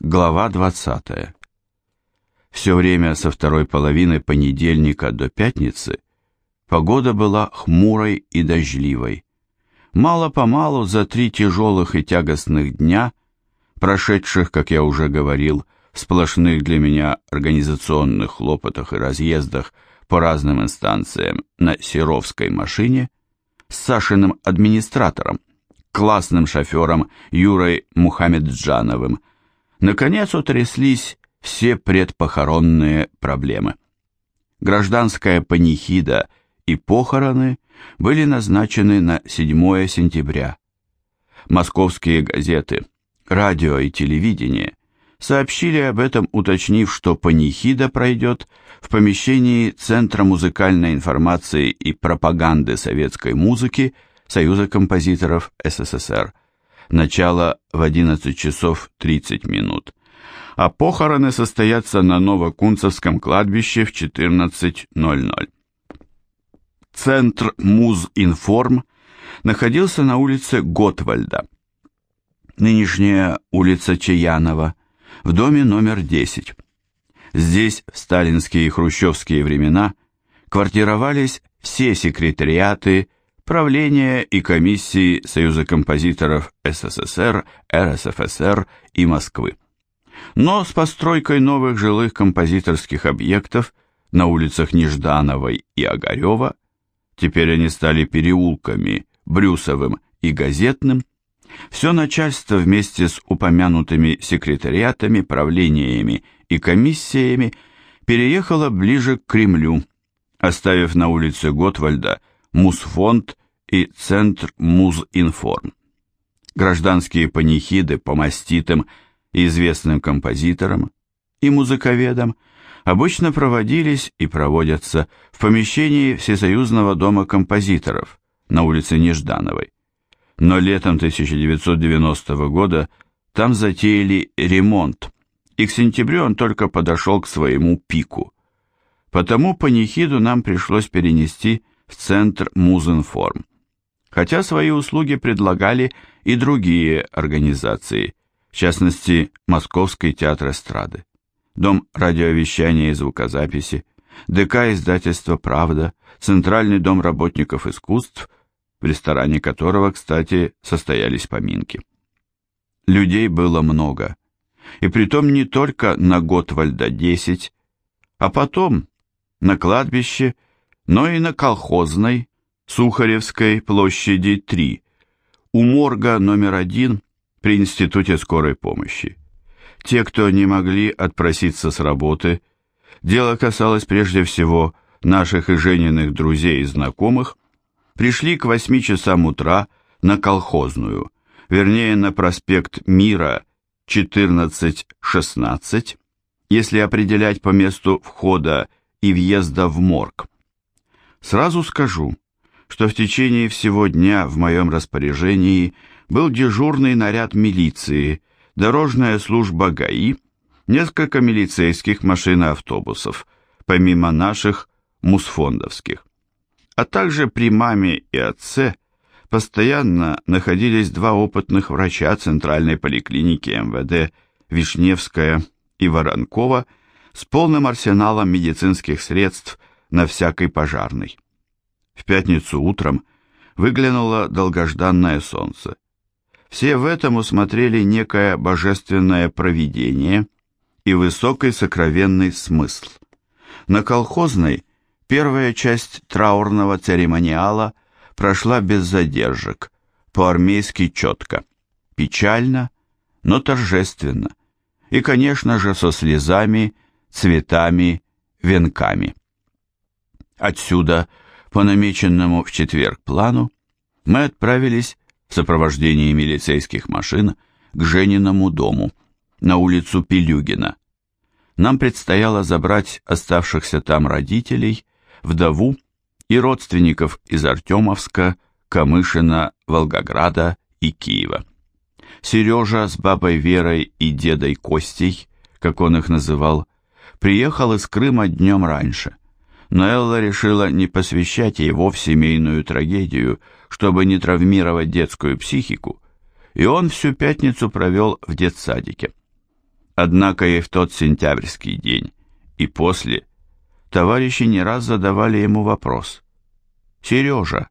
Глава 20. Все время со второй половины понедельника до пятницы погода была хмурой и дождливой. Мало-помалу за три тяжелых и тягостных дня, прошедших, как я уже говорил, в сплошных для меня организационных хлопотах и разъездах по разным инстанциям на Серовской машине, с Сашиным администратором, классным шофером Юрой Мухамеджановым, наконец утряслись все предпохоронные проблемы. Гражданская панихида и похороны были назначены на 7 сентября. Московские газеты, радио и телевидение сообщили об этом, уточнив, что панихида пройдет в помещении Центра музыкальной информации и пропаганды советской музыки Союза композиторов СССР. Начало в 11 часов 30 минут. А похороны состоятся на Новокунцевском кладбище в 14.00. Центр Музинформ находился на улице Готвальда. Нынешняя улица Чаянова, в доме номер 10. Здесь в сталинские и хрущевские времена квартировались все секретариаты, правления и комиссии Союза композиторов СССР, РСФСР и Москвы. Но с постройкой новых жилых композиторских объектов на улицах Неждановой и Огарева, теперь они стали переулками Брюсовым и Газетным, все начальство вместе с упомянутыми секретариатами, правлениями и комиссиями переехало ближе к Кремлю, оставив на улице Готвальда Мусфонд и Центр Музинформ. Гражданские панихиды по маститым и известным композиторам и музыковедам обычно проводились и проводятся в помещении Всесоюзного дома композиторов на улице Неждановой но летом 1990 года там затеяли ремонт, и к сентябрю он только подошел к своему пику. Потому панихиду нам пришлось перенести в центр Музинформ. Хотя свои услуги предлагали и другие организации, в частности, Московский театр эстрады, Дом радиовещания и звукозаписи, ДК издательства «Правда», Центральный дом работников искусств в ресторане которого, кстати, состоялись поминки. Людей было много, и притом не только на Готвальда 10, а потом на кладбище, но и на колхозной, Сухаревской площади 3, у морга номер один при Институте скорой помощи. Те, кто не могли отпроситься с работы, дело касалось прежде всего наших и Жениных друзей и знакомых, пришли к 8 часам утра на Колхозную, вернее на проспект Мира 14-16, если определять по месту входа и въезда в морг. Сразу скажу, что в течение всего дня в моем распоряжении был дежурный наряд милиции, дорожная служба ГАИ, несколько милицейских машин и автобусов, помимо наших мусфондовских. А также при маме и отце постоянно находились два опытных врача Центральной поликлиники МВД Вишневская и Воронкова с полным арсеналом медицинских средств на всякий пожарный. В пятницу утром выглянуло долгожданное солнце. Все в этом усмотрели некое божественное провидение и высокий сокровенный смысл. На колхозной Первая часть траурного церемониала прошла без задержек, по-армейски четко, печально, но торжественно, и, конечно же, со слезами, цветами, венками. Отсюда, по намеченному в четверг плану, мы отправились в сопровождении милицейских машин к Жениному дому на улицу Пилюгина. Нам предстояло забрать оставшихся там родителей вдову и родственников из Артемовска, Камышина, Волгограда и Киева. Сережа с бабой Верой и дедой Костей, как он их называл, приехал из Крыма днем раньше, но Элла решила не посвящать его в семейную трагедию, чтобы не травмировать детскую психику, и он всю пятницу провел в детсадике. Однако и в тот сентябрьский день, и после, товарищи не раз задавали ему вопрос. «Сережа,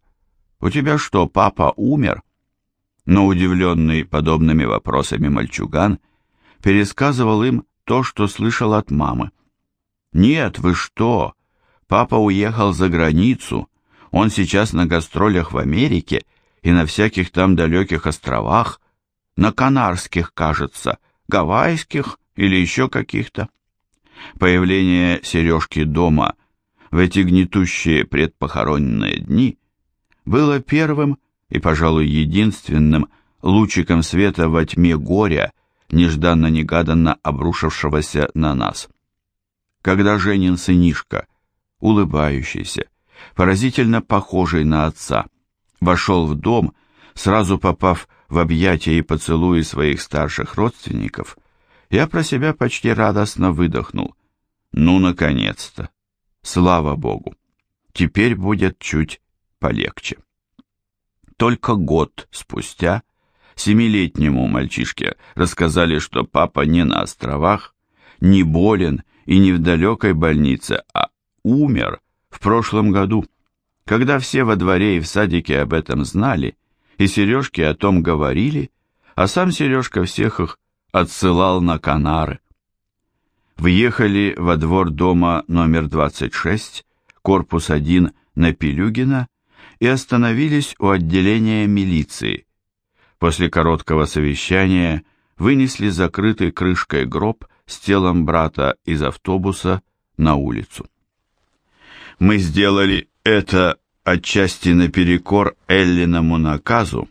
у тебя что, папа умер?» Но удивленный подобными вопросами мальчуган пересказывал им то, что слышал от мамы. «Нет, вы что? Папа уехал за границу. Он сейчас на гастролях в Америке и на всяких там далеких островах, на Канарских, кажется, Гавайских или еще каких-то. Появление Сережки дома в эти гнетущие предпохороненные дни было первым и, пожалуй, единственным лучиком света во тьме горя, нежданно-негаданно обрушившегося на нас. Когда Женин сынишка, улыбающийся, поразительно похожий на отца, вошел в дом, сразу попав в объятия и поцелуи своих старших родственников, я про себя почти радостно выдохнул. Ну, наконец-то! Слава Богу! Теперь будет чуть полегче. Только год спустя семилетнему мальчишке рассказали, что папа не на островах, не болен и не в далекой больнице, а умер в прошлом году. Когда все во дворе и в садике об этом знали, и Сережке о том говорили, а сам Сережка всех их отсылал на Канары. Въехали во двор дома номер 26, корпус 1 на Пилюгина и остановились у отделения милиции. После короткого совещания вынесли закрытый крышкой гроб с телом брата из автобуса на улицу. Мы сделали это отчасти наперекор Эллиному наказу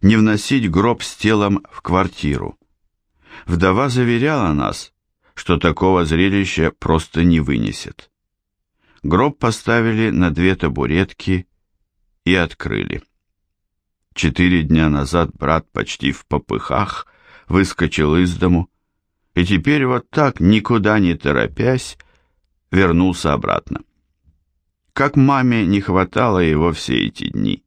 не вносить гроб с телом в квартиру. Вдова заверяла нас, что такого зрелища просто не вынесет. Гроб поставили на две табуретки и открыли. Четыре дня назад брат почти в попыхах выскочил из дому, и теперь вот так, никуда не торопясь, вернулся обратно. Как маме не хватало его все эти дни.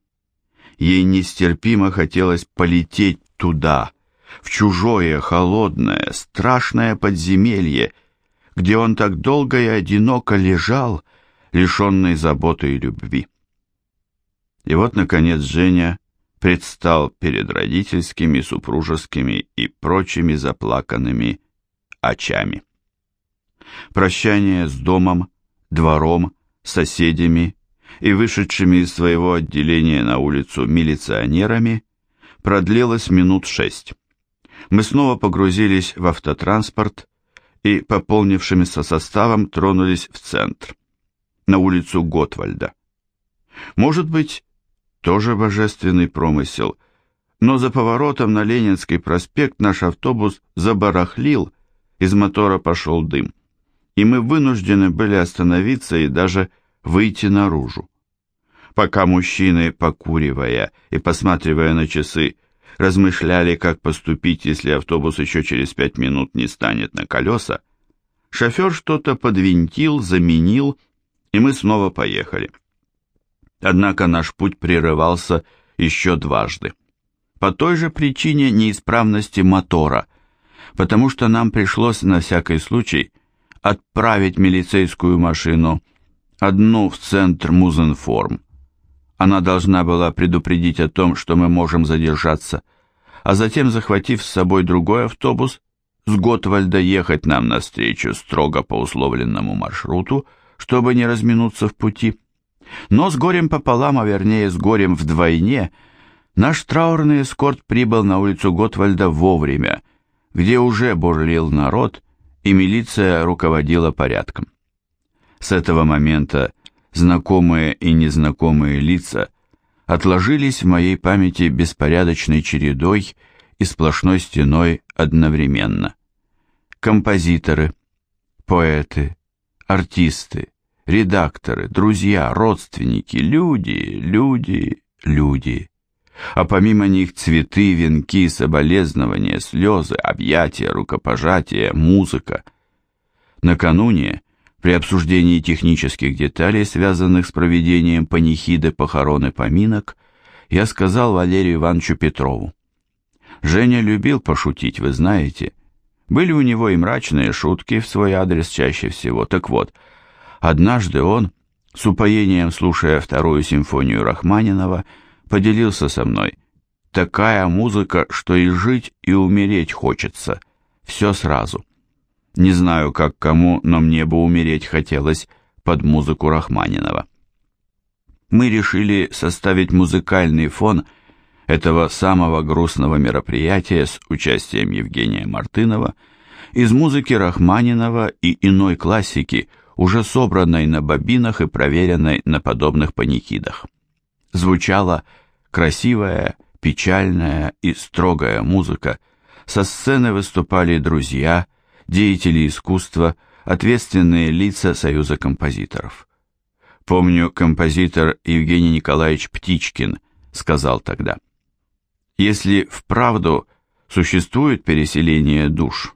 Ей нестерпимо хотелось полететь туда, в чужое, холодное, страшное подземелье, где он так долго и одиноко лежал, лишенный заботы и любви. И вот, наконец, Женя предстал перед родительскими, супружескими и прочими заплаканными очами. Прощание с домом, двором, соседями и вышедшими из своего отделения на улицу милиционерами продлилось минут шесть. Мы снова погрузились в автотранспорт и пополнившимся составом тронулись в центр, на улицу Готвальда. Может быть, тоже божественный промысел, но за поворотом на Ленинский проспект наш автобус забарахлил, из мотора пошел дым и мы вынуждены были остановиться и даже выйти наружу. Пока мужчины, покуривая и посматривая на часы, размышляли, как поступить, если автобус еще через пять минут не станет на колеса, шофер что-то подвинтил, заменил, и мы снова поехали. Однако наш путь прерывался еще дважды. По той же причине неисправности мотора, потому что нам пришлось на всякий случай отправить милицейскую машину, одну в центр Музенформ. Она должна была предупредить о том, что мы можем задержаться, а затем, захватив с собой другой автобус, с Готвальда ехать нам навстречу строго по условленному маршруту, чтобы не разминуться в пути. Но с горем пополам, а вернее с горем вдвойне, наш траурный эскорт прибыл на улицу Готвальда вовремя, где уже бурлил народ, и милиция руководила порядком. С этого момента знакомые и незнакомые лица отложились в моей памяти беспорядочной чередой и сплошной стеной одновременно. Композиторы, поэты, артисты, редакторы, друзья, родственники, люди, люди, люди а помимо них цветы, венки, соболезнования, слезы, объятия, рукопожатия, музыка. Накануне, при обсуждении технических деталей, связанных с проведением панихиды, похорон и поминок, я сказал Валерию Ивановичу Петрову. Женя любил пошутить, вы знаете. Были у него и мрачные шутки в свой адрес чаще всего. Так вот, однажды он, с упоением слушая вторую симфонию Рахманинова, поделился со мной. Такая музыка, что и жить, и умереть хочется. Все сразу. Не знаю, как кому, но мне бы умереть хотелось под музыку Рахманинова. Мы решили составить музыкальный фон этого самого грустного мероприятия с участием Евгения Мартынова из музыки Рахманинова и иной классики, уже собранной на бобинах и проверенной на подобных паникидах. Звучала красивая, печальная и строгая музыка, со сцены выступали друзья, деятели искусства, ответственные лица Союза композиторов. Помню, композитор Евгений Николаевич Птичкин сказал тогда, «Если вправду существует переселение душ,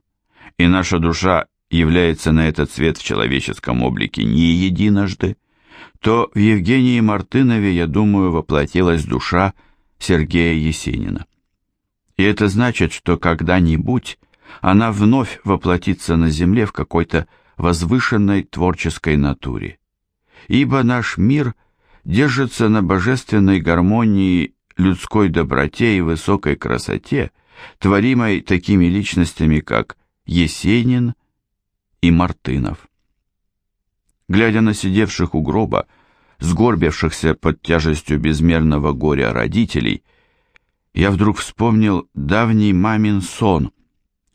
и наша душа является на этот свет в человеческом облике не единожды, то в Евгении Мартынове, я думаю, воплотилась душа Сергея Есенина. И это значит, что когда-нибудь она вновь воплотится на земле в какой-то возвышенной творческой натуре. Ибо наш мир держится на божественной гармонии, людской доброте и высокой красоте, творимой такими личностями, как Есенин и Мартынов. Глядя на сидевших у гроба, сгорбившихся под тяжестью безмерного горя родителей, я вдруг вспомнил давний мамин сон,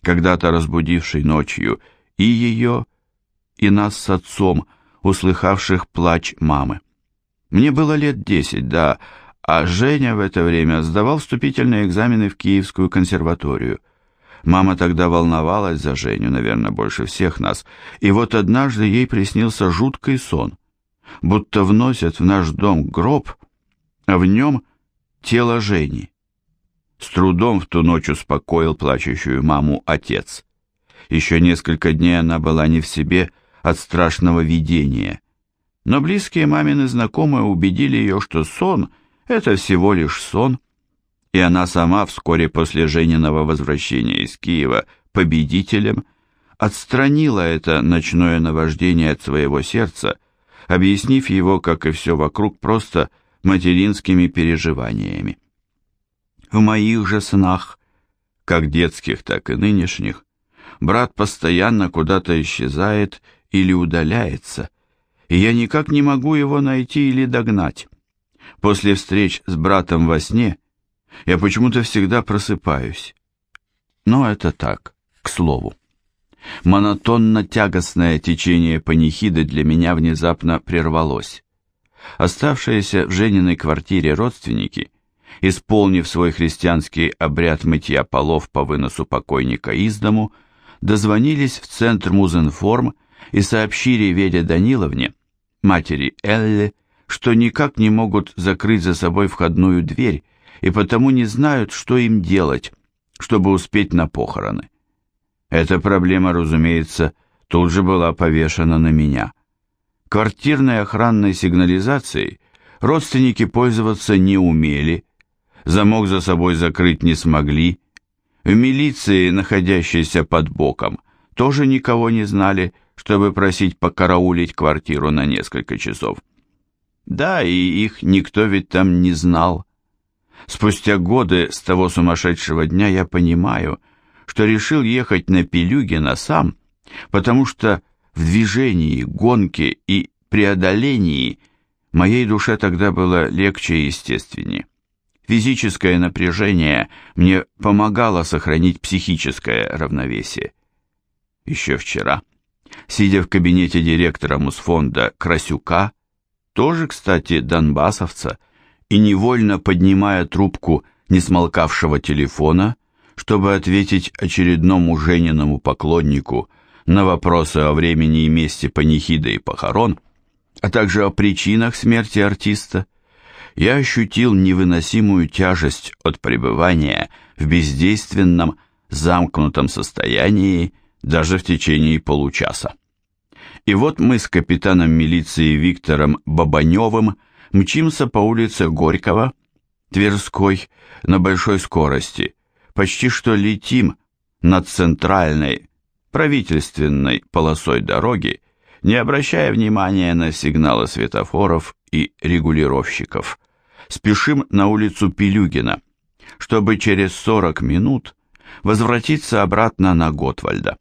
когда-то разбудивший ночью и ее, и нас с отцом, услыхавших плач мамы. Мне было лет десять, да, а Женя в это время сдавал вступительные экзамены в Киевскую консерваторию. Мама тогда волновалась за Женю, наверное, больше всех нас, и вот однажды ей приснился жуткий сон будто вносят в наш дом гроб, а в нем тело Жени. С трудом в ту ночь успокоил плачущую маму отец. Еще несколько дней она была не в себе от страшного видения, но близкие мамины знакомые убедили ее, что сон — это всего лишь сон, и она сама вскоре после Жениного возвращения из Киева победителем отстранила это ночное наваждение от своего сердца объяснив его, как и все вокруг, просто материнскими переживаниями. В моих же снах, как детских, так и нынешних, брат постоянно куда-то исчезает или удаляется, и я никак не могу его найти или догнать. После встреч с братом во сне я почему-то всегда просыпаюсь. Но это так, к слову. Монотонно-тягостное течение панихиды для меня внезапно прервалось. Оставшиеся в Жениной квартире родственники, исполнив свой христианский обряд мытья полов по выносу покойника из дому, дозвонились в центр Музинформ и сообщили Веде Даниловне, матери Элли, что никак не могут закрыть за собой входную дверь и потому не знают, что им делать, чтобы успеть на похороны. Эта проблема, разумеется, тут же была повешена на меня. Квартирной охранной сигнализацией родственники пользоваться не умели, замок за собой закрыть не смогли, в милиции, находящейся под боком, тоже никого не знали, чтобы просить покараулить квартиру на несколько часов. Да, и их никто ведь там не знал. Спустя годы с того сумасшедшего дня я понимаю, что решил ехать на Пилюгина сам, потому что в движении, гонке и преодолении моей душе тогда было легче и естественнее. Физическое напряжение мне помогало сохранить психическое равновесие. Еще вчера, сидя в кабинете директора Мусфонда Красюка, тоже, кстати, донбассовца, и невольно поднимая трубку несмолкавшего телефона, чтобы ответить очередному Жениному поклоннику на вопросы о времени и месте панихиды и похорон, а также о причинах смерти артиста, я ощутил невыносимую тяжесть от пребывания в бездейственном, замкнутом состоянии даже в течение получаса. И вот мы с капитаном милиции Виктором Бабаневым мчимся по улице Горького, Тверской, на большой скорости, почти что летим над центральной, правительственной полосой дороги, не обращая внимания на сигналы светофоров и регулировщиков. Спешим на улицу Пилюгина, чтобы через 40 минут возвратиться обратно на Готвальда.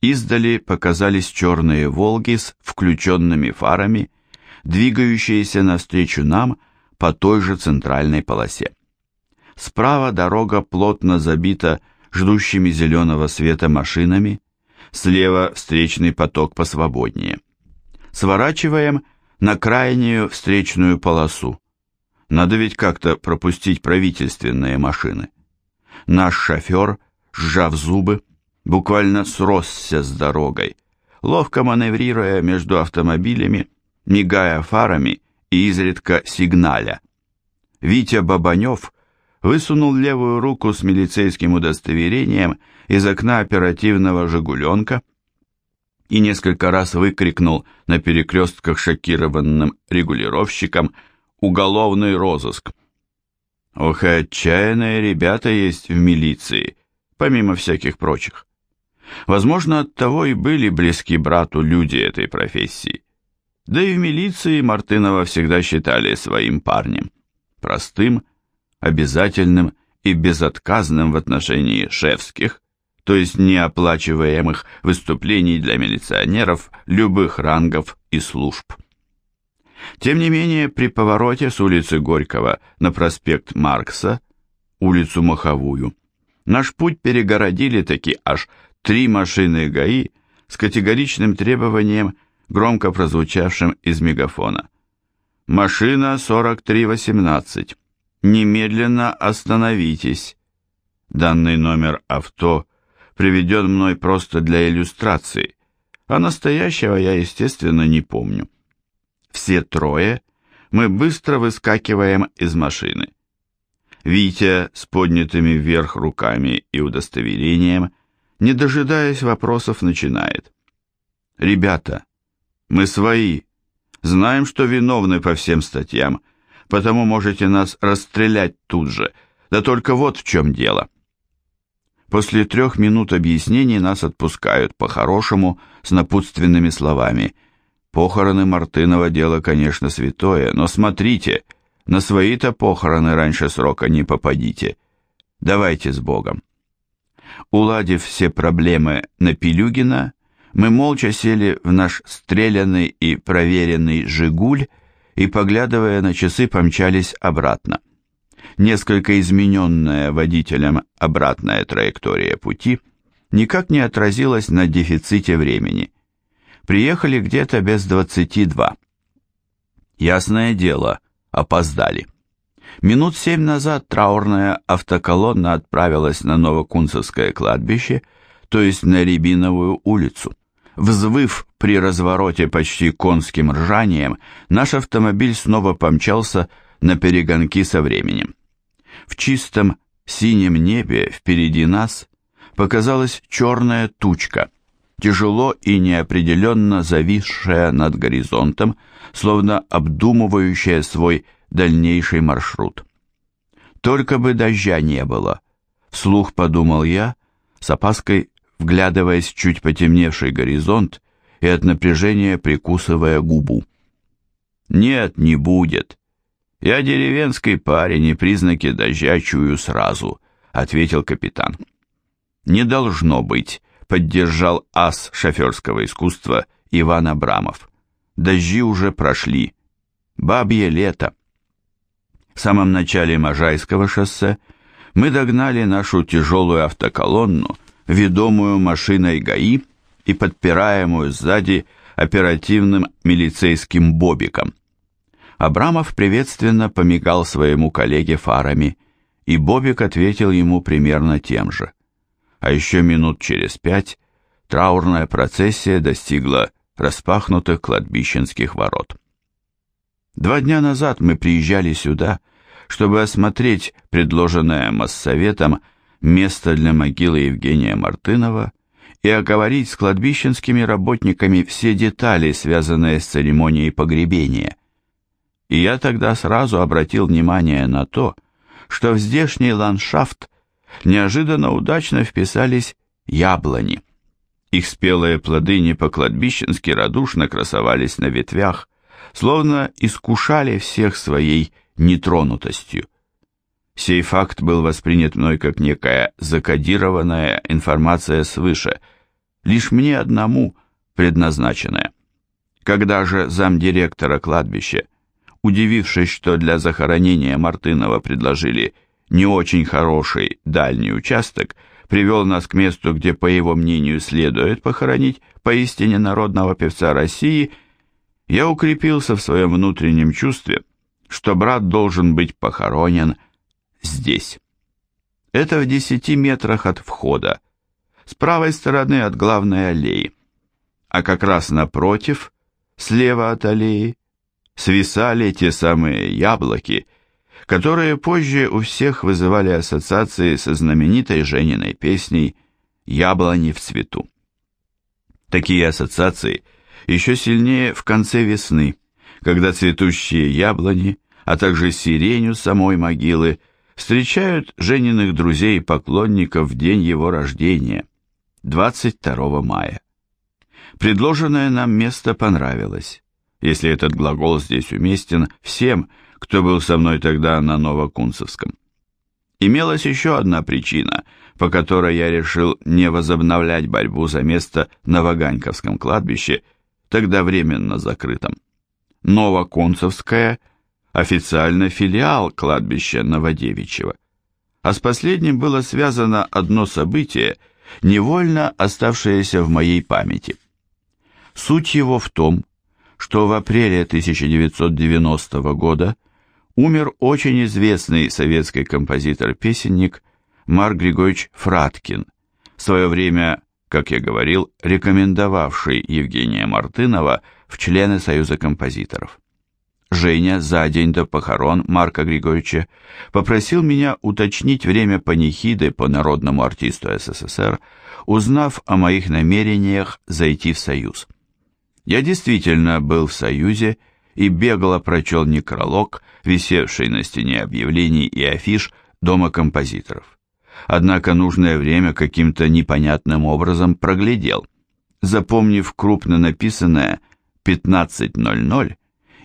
Издали показались черные «Волги» с включенными фарами, двигающиеся навстречу нам по той же центральной полосе. Справа дорога плотно забита ждущими зеленого света машинами, слева встречный поток посвободнее. Сворачиваем на крайнюю встречную полосу. Надо ведь как-то пропустить правительственные машины. Наш шофер, сжав зубы, буквально сросся с дорогой, ловко маневрируя между автомобилями, мигая фарами и изредка сигналя. Витя Бабанев высунул левую руку с милицейским удостоверением из окна оперативного «Жигуленка» и несколько раз выкрикнул на перекрестках шокированным регулировщикам «Уголовный розыск». Ох, отчаянные ребята есть в милиции, помимо всяких прочих. Возможно, оттого и были близки брату люди этой профессии. Да и в милиции Мартынова всегда считали своим парнем, простым, обязательным и безотказным в отношении шефских, то есть неоплачиваемых выступлений для милиционеров любых рангов и служб. Тем не менее, при повороте с улицы Горького на проспект Маркса, улицу Маховую, наш путь перегородили таки аж три машины ГАИ с категоричным требованием, громко прозвучавшим из мегафона. «Машина 4318. Немедленно остановитесь». Данный номер авто приведен мной просто для иллюстрации, а настоящего я, естественно, не помню. Все трое мы быстро выскакиваем из машины. Витя с поднятыми вверх руками и удостоверением не дожидаясь вопросов, начинает. «Ребята, мы свои, знаем, что виновны по всем статьям, потому можете нас расстрелять тут же, да только вот в чем дело». После трех минут объяснений нас отпускают по-хорошему с напутственными словами. Похороны Мартынова дело, конечно, святое, но смотрите, на свои-то похороны раньше срока не попадите. Давайте с Богом. Уладив все проблемы на Пилюгина, мы молча сели в наш стрелянный и проверенный «Жигуль» и, поглядывая на часы, помчались обратно. Несколько измененная водителем обратная траектория пути никак не отразилась на дефиците времени. Приехали где-то без двадцати два. Ясное дело, опоздали. Минут семь назад траурная автоколонна отправилась на Новокунцевское кладбище, то есть на Рябиновую улицу. Взвыв при развороте почти конским ржанием, наш автомобиль снова помчался на перегонки со временем. В чистом синем небе впереди нас показалась черная тучка, тяжело и неопределенно зависшая над горизонтом, словно обдумывающая свой дальнейший маршрут. Только бы дождя не было, вслух подумал я, с опаской вглядываясь в чуть потемневший горизонт и от напряжения прикусывая губу. Нет, не будет. Я деревенский парень и признаки дождя чую сразу, ответил капитан. Не должно быть, поддержал ас шоферского искусства Иван Абрамов. Дожди уже прошли. Бабье лето. В самом начале Можайского шоссе мы догнали нашу тяжелую автоколонну, ведомую машиной ГАИ и подпираемую сзади оперативным милицейским бобиком. Абрамов приветственно помигал своему коллеге фарами, и Бобик ответил ему примерно тем же. А еще минут через пять траурная процессия достигла распахнутых кладбищенских ворот. Два дня назад мы приезжали сюда, чтобы осмотреть предложенное Моссоветом место для могилы Евгения Мартынова и оговорить с кладбищенскими работниками все детали, связанные с церемонией погребения. И я тогда сразу обратил внимание на то, что в здешний ландшафт неожиданно удачно вписались яблони. Их спелые плоды не по-кладбищенски радушно красовались на ветвях, словно искушали всех своей нетронутостью. Сей факт был воспринят мной как некая закодированная информация свыше, лишь мне одному предназначенная. Когда же замдиректора кладбища, удивившись, что для захоронения Мартынова предложили не очень хороший дальний участок, привел нас к месту, где, по его мнению, следует похоронить поистине народного певца России, я укрепился в своем внутреннем чувстве, что брат должен быть похоронен здесь. Это в десяти метрах от входа, с правой стороны от главной аллеи, а как раз напротив, слева от аллеи, свисали те самые яблоки, которые позже у всех вызывали ассоциации со знаменитой Жениной песней «Яблони в цвету». Такие ассоциации еще сильнее в конце весны, когда цветущие яблони, а также сиренью самой могилы встречают Жениных друзей и поклонников в день его рождения, 22 мая. Предложенное нам место понравилось, если этот глагол здесь уместен всем, кто был со мной тогда на Новокунцевском. Имелась еще одна причина, по которой я решил не возобновлять борьбу за место на Ваганьковском кладбище, тогда временно закрытом. Новокунцевское – официально филиал кладбища Новодевичьего. А с последним было связано одно событие, невольно оставшееся в моей памяти. Суть его в том, что в апреле 1990 года – умер очень известный советский композитор-песенник Марк Григорьевич Фраткин, в свое время, как я говорил, рекомендовавший Евгения Мартынова в члены Союза композиторов. Женя за день до похорон Марка Григорьевича попросил меня уточнить время панихиды по народному артисту СССР, узнав о моих намерениях зайти в Союз. Я действительно был в Союзе и бегло прочел некролог, висевший на стене объявлений и афиш Дома композиторов. Однако нужное время каким-то непонятным образом проглядел, запомнив крупно написанное 15.00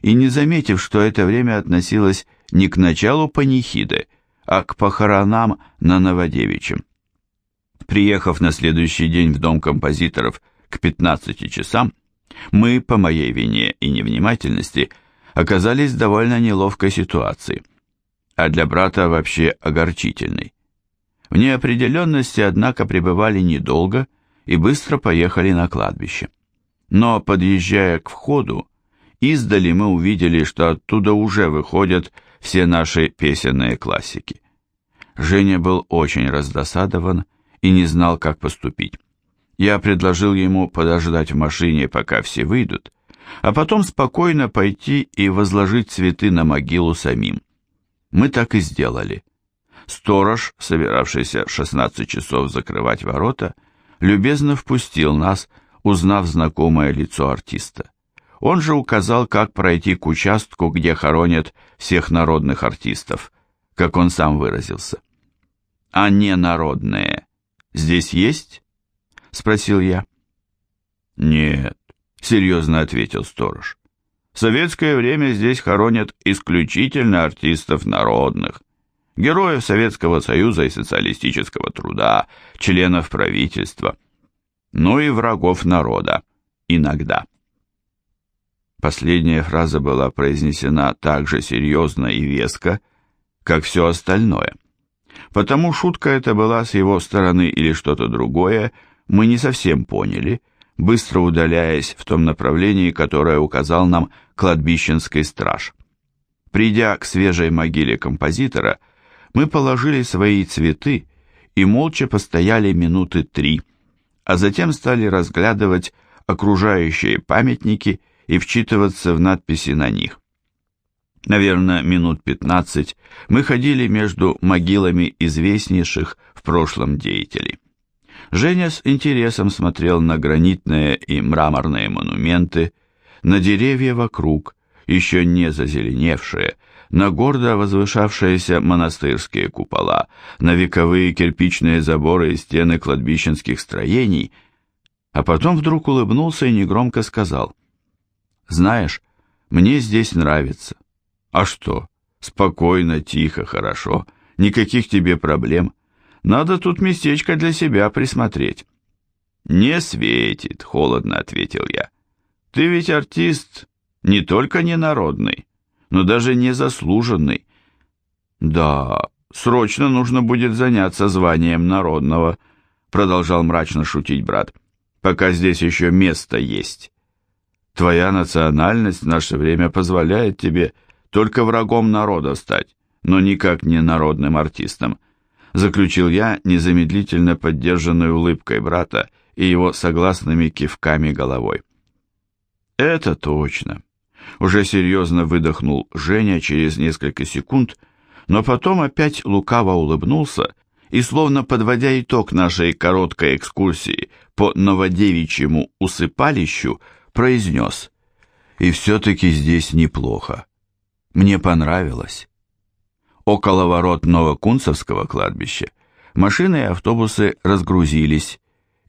и не заметив, что это время относилось не к началу панихиды, а к похоронам на Новодевичьем. Приехав на следующий день в Дом композиторов к 15 часам, мы, по моей вине и невнимательности, оказались в довольно неловкой ситуации, а для брата вообще огорчительной. В неопределенности, однако, пребывали недолго и быстро поехали на кладбище. Но, подъезжая к входу, издали мы увидели, что оттуда уже выходят все наши песенные классики. Женя был очень раздосадован и не знал, как поступить. Я предложил ему подождать в машине, пока все выйдут, а потом спокойно пойти и возложить цветы на могилу самим. Мы так и сделали. Сторож, собиравшийся в 16 часов закрывать ворота, любезно впустил нас, узнав знакомое лицо артиста. Он же указал, как пройти к участку, где хоронят всех народных артистов, как он сам выразился. «А не народные здесь есть?» спросил я. Нет, серьезно ответил сторож. В советское время здесь хоронят исключительно артистов народных, героев Советского Союза и социалистического труда, членов правительства, ну и врагов народа, иногда. Последняя фраза была произнесена так же серьезно и веско, как все остальное. Потому шутка эта была с его стороны или что-то другое, мы не совсем поняли, быстро удаляясь в том направлении, которое указал нам кладбищенский страж. Придя к свежей могиле композитора, мы положили свои цветы и молча постояли минуты три, а затем стали разглядывать окружающие памятники и вчитываться в надписи на них. Наверное, минут пятнадцать мы ходили между могилами известнейших в прошлом деятелей. Женя с интересом смотрел на гранитные и мраморные монументы, на деревья вокруг, еще не зазеленевшие, на гордо возвышавшиеся монастырские купола, на вековые кирпичные заборы и стены кладбищенских строений, а потом вдруг улыбнулся и негромко сказал. «Знаешь, мне здесь нравится. А что? Спокойно, тихо, хорошо. Никаких тебе проблем. Надо тут местечко для себя присмотреть». «Не светит», — холодно ответил я. «Ты ведь артист не только не народный, но даже не заслуженный. Да, срочно нужно будет заняться званием народного», — продолжал мрачно шутить брат пока здесь еще место есть. Твоя национальность в наше время позволяет тебе только врагом народа стать, но никак не народным артистом, заключил я, незамедлительно поддержанной улыбкой брата и его согласными кивками головой. Это точно. Уже серьезно выдохнул Женя через несколько секунд, но потом опять лукаво улыбнулся и, словно подводя итог нашей короткой экскурсии по новодевичьему усыпалищу, произнес «И все-таки здесь неплохо. Мне понравилось». Около ворот Новокунцевского кладбища машины и автобусы разгрузились,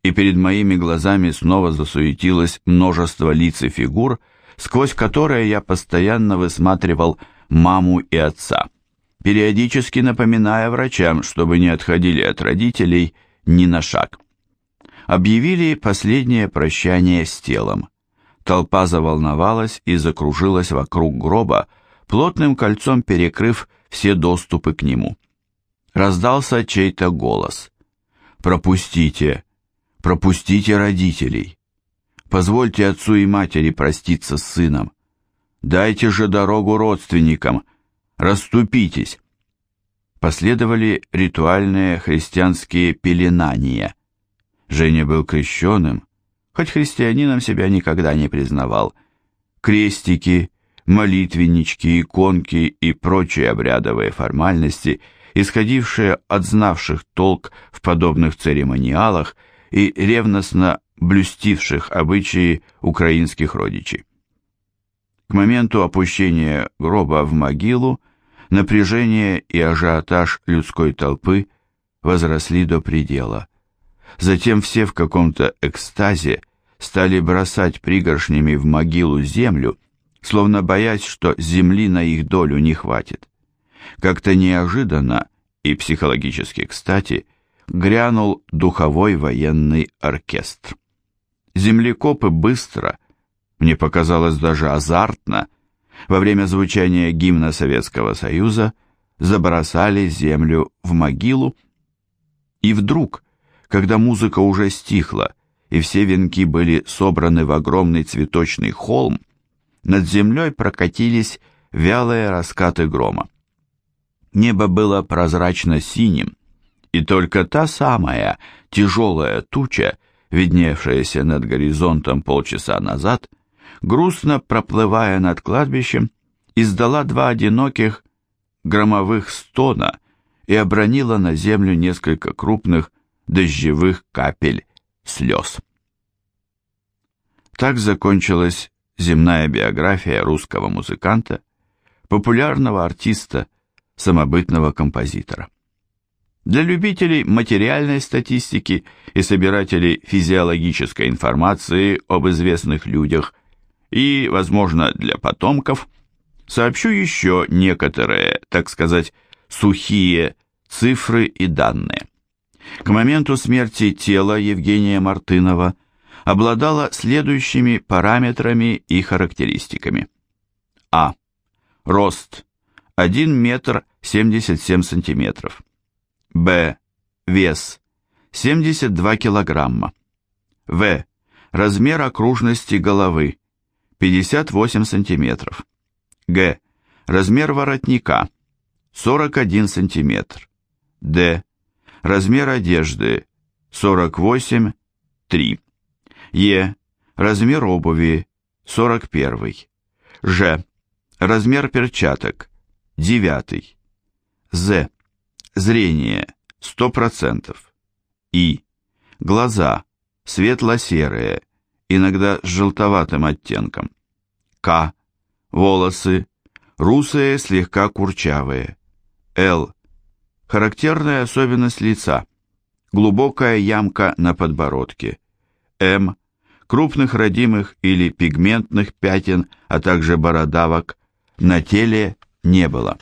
и перед моими глазами снова засуетилось множество лиц и фигур, сквозь которые я постоянно высматривал маму и отца периодически напоминая врачам, чтобы не отходили от родителей ни на шаг. Объявили последнее прощание с телом. Толпа заволновалась и закружилась вокруг гроба, плотным кольцом перекрыв все доступы к нему. Раздался чей-то голос. «Пропустите! Пропустите родителей! Позвольте отцу и матери проститься с сыном! Дайте же дорогу родственникам!» Раступитесь!» Последовали ритуальные христианские пеленания. Женя был крещеным, хоть христианином себя никогда не признавал. Крестики, молитвеннички, иконки и прочие обрядовые формальности, исходившие от знавших толк в подобных церемониалах и ревностно блюстивших обычаи украинских родичей. К моменту опущения гроба в могилу напряжение и ажиотаж людской толпы возросли до предела. Затем все в каком-то экстазе стали бросать пригоршнями в могилу землю, словно боясь, что земли на их долю не хватит. Как-то неожиданно и психологически кстати грянул духовой военный оркестр. Землекопы быстро, мне показалось даже азартно, во время звучания гимна Советского Союза забросали землю в могилу, и вдруг, когда музыка уже стихла, и все венки были собраны в огромный цветочный холм, над землей прокатились вялые раскаты грома. Небо было прозрачно-синим, и только та самая тяжелая туча, видневшаяся над горизонтом полчаса назад, грустно проплывая над кладбищем, издала два одиноких громовых стона и обронила на землю несколько крупных дождевых капель слез. Так закончилась земная биография русского музыканта, популярного артиста, самобытного композитора. Для любителей материальной статистики и собирателей физиологической информации об известных людях – и, возможно, для потомков, сообщу еще некоторые, так сказать, сухие цифры и данные. К моменту смерти тело Евгения Мартынова обладало следующими параметрами и характеристиками. А. Рост 1 метр 77 сантиметров. Б. Вес 72 килограмма. В. Размер окружности головы 58 сантиметров. Г. Размер воротника 41 сантиметр. Д. Размер одежды 48 3. Е. Размер обуви 41. Ж. Размер перчаток 9. З. Зрение 100%. И. Глаза светло-серые иногда с желтоватым оттенком. К. Волосы. Русые, слегка курчавые. Л. Характерная особенность лица. Глубокая ямка на подбородке. М, крупных родимых или пигментных пятен, а также бородавок на теле не было.